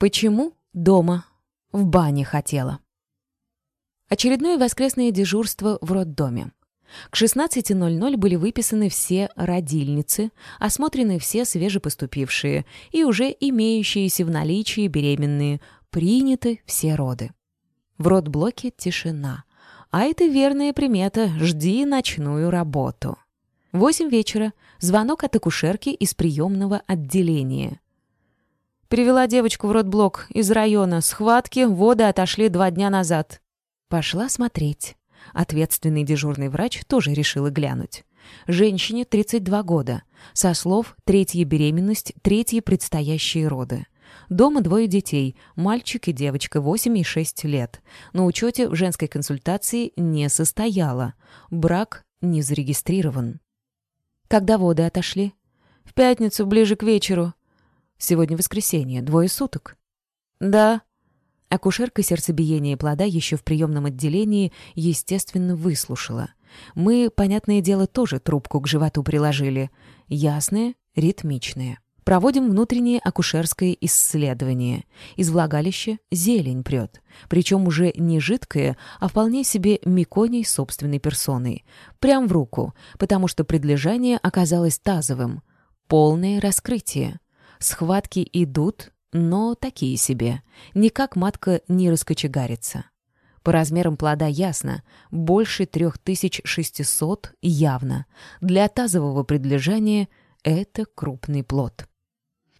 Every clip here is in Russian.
Почему дома? В бане хотела. Очередное воскресное дежурство в роддоме. К 16.00 были выписаны все родильницы, осмотрены все свежепоступившие и уже имеющиеся в наличии беременные, приняты все роды. В родблоке тишина. А это верная примета «жди ночную работу». Восемь вечера. Звонок от акушерки из приемного отделения. Привела девочку в родблок из района. Схватки, воды отошли два дня назад. Пошла смотреть. Ответственный дежурный врач тоже решила глянуть. Женщине 32 года. Со слов «третья беременность, третьи предстоящие роды». Дома двое детей, мальчик и девочка, 8 и 6 лет. На учете в женской консультации не состояла. Брак не зарегистрирован. Когда воды отошли? В пятницу, ближе к вечеру. Сегодня воскресенье, двое суток. Да. Акушерка сердцебиения плода еще в приемном отделении, естественно, выслушала. Мы, понятное дело, тоже трубку к животу приложили. Ясное, ритмичное. Проводим внутреннее акушерское исследование. Из влагалища зелень прет. Причем уже не жидкая, а вполне себе меконий собственной персоной. Прям в руку, потому что предлежание оказалось тазовым. Полное раскрытие. Схватки идут, но такие себе. Никак матка не раскочегарится. По размерам плода ясно, больше 3600 явно. Для тазового предлежания это крупный плод.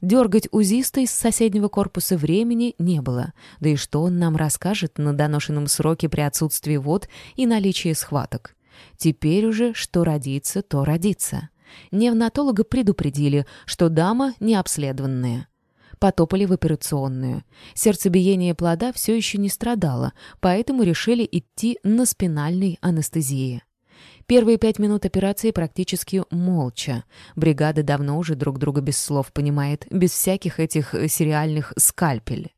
Дергать узиста из соседнего корпуса времени не было, да и что он нам расскажет на доношенном сроке при отсутствии вод и наличии схваток. Теперь уже что родится, то родится. Невнатолога предупредили, что дама необследованная. Потопали в операционную. Сердцебиение плода все еще не страдало, поэтому решили идти на спинальной анестезии. Первые пять минут операции практически молча. Бригада давно уже друг друга без слов понимает, без всяких этих сериальных скальпель.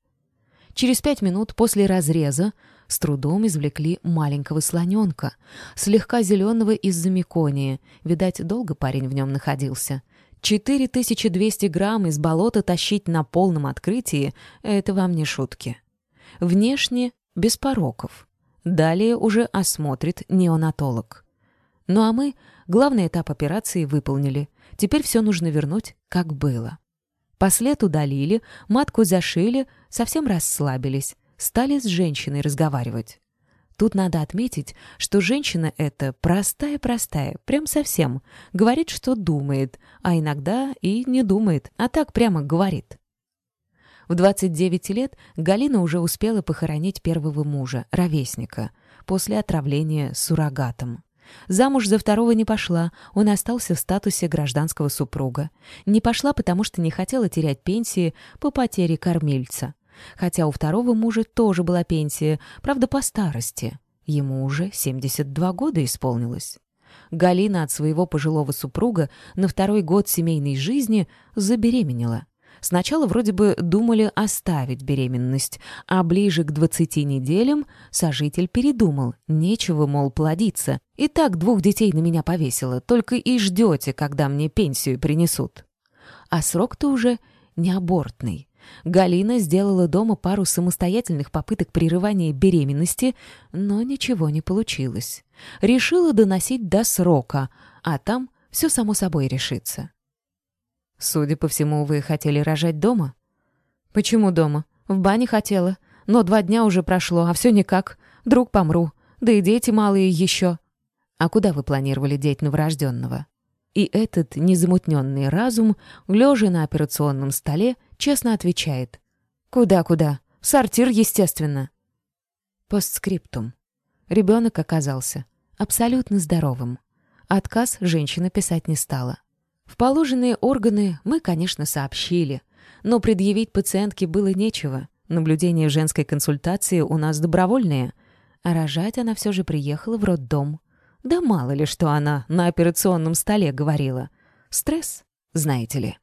Через пять минут после разреза с трудом извлекли маленького слоненка, слегка зеленого из-за мекония. Видать, долго парень в нем находился. 4200 грамм из болота тащить на полном открытии — это вам не шутки. Внешне без пороков. Далее уже осмотрит неонатолог. Ну а мы главный этап операции выполнили. Теперь все нужно вернуть, как было. Послед удалили, матку зашили, совсем расслабились стали с женщиной разговаривать. Тут надо отметить, что женщина эта простая-простая, прям совсем, говорит, что думает, а иногда и не думает, а так прямо говорит. В 29 лет Галина уже успела похоронить первого мужа, ровесника, после отравления суррогатом. Замуж за второго не пошла, он остался в статусе гражданского супруга. Не пошла, потому что не хотела терять пенсии по потере кормильца. Хотя у второго мужа тоже была пенсия, правда, по старости. Ему уже 72 года исполнилось. Галина от своего пожилого супруга на второй год семейной жизни забеременела. Сначала вроде бы думали оставить беременность, а ближе к 20 неделям сожитель передумал. Нечего, мол, плодиться. И так двух детей на меня повесило, только и ждете, когда мне пенсию принесут. А срок-то уже неабортный. Галина сделала дома пару самостоятельных попыток прерывания беременности, но ничего не получилось. Решила доносить до срока, а там все само собой решится. Судя по всему, вы хотели рожать дома? Почему дома? В бане хотела. Но два дня уже прошло, а все никак. Вдруг помру. Да и дети малые еще. А куда вы планировали деть новорожденного? И этот незамутненный разум, лежа на операционном столе, честно отвечает. «Куда-куда? В сортир, естественно». Постскриптум. Ребенок оказался абсолютно здоровым. Отказ женщина писать не стала. В положенные органы мы, конечно, сообщили, но предъявить пациентке было нечего. Наблюдение женской консультации у нас добровольное, а рожать она все же приехала в роддом. Да мало ли, что она на операционном столе говорила. Стресс, знаете ли.